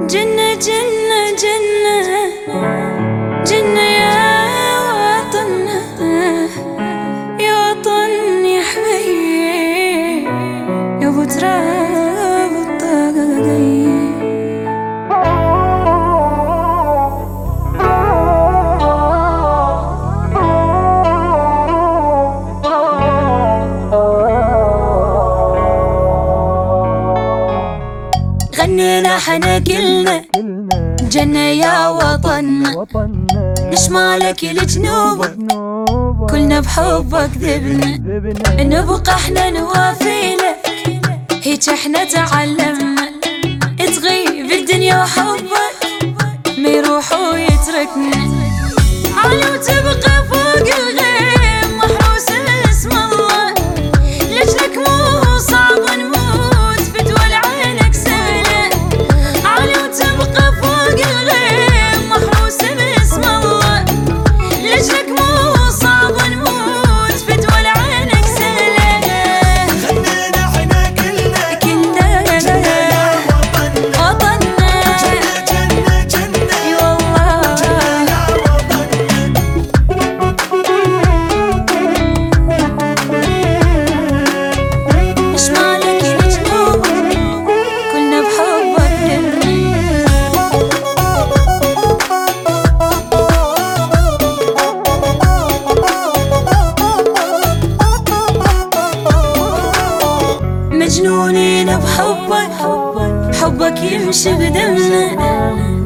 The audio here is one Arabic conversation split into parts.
جنة جنة جنة جنة غنينا حنا كلنا جنة يا وطن. نشمالك لجنوبك كلنا بحبك ذبنا. نبقى إحنا نوافي لك. هيك إحنا تعلمنا. مجنونين بحبك. حبك يمشي بدمنا.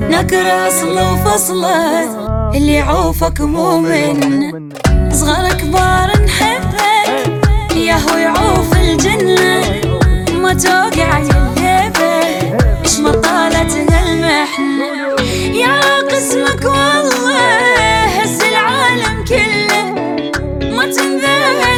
نكره أصله وفصله. اللي يعوفك مو منا صغار كبار نحبك. يا هو يعوف الجنة. ما توقع الليبة إيش ما طالت هالمحنة يا قسمك والله هز العالم كله. ما تنذل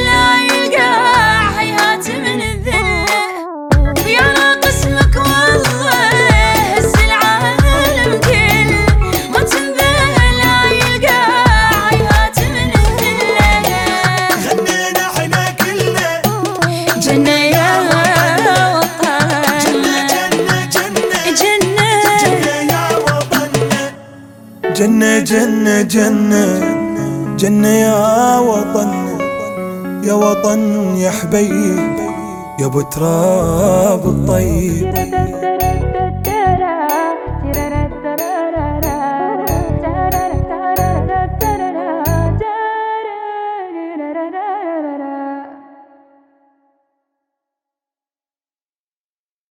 جنة جنة جنة. جنة يا وطن يا وطن يا حبيب يا ابو تراب الطيب.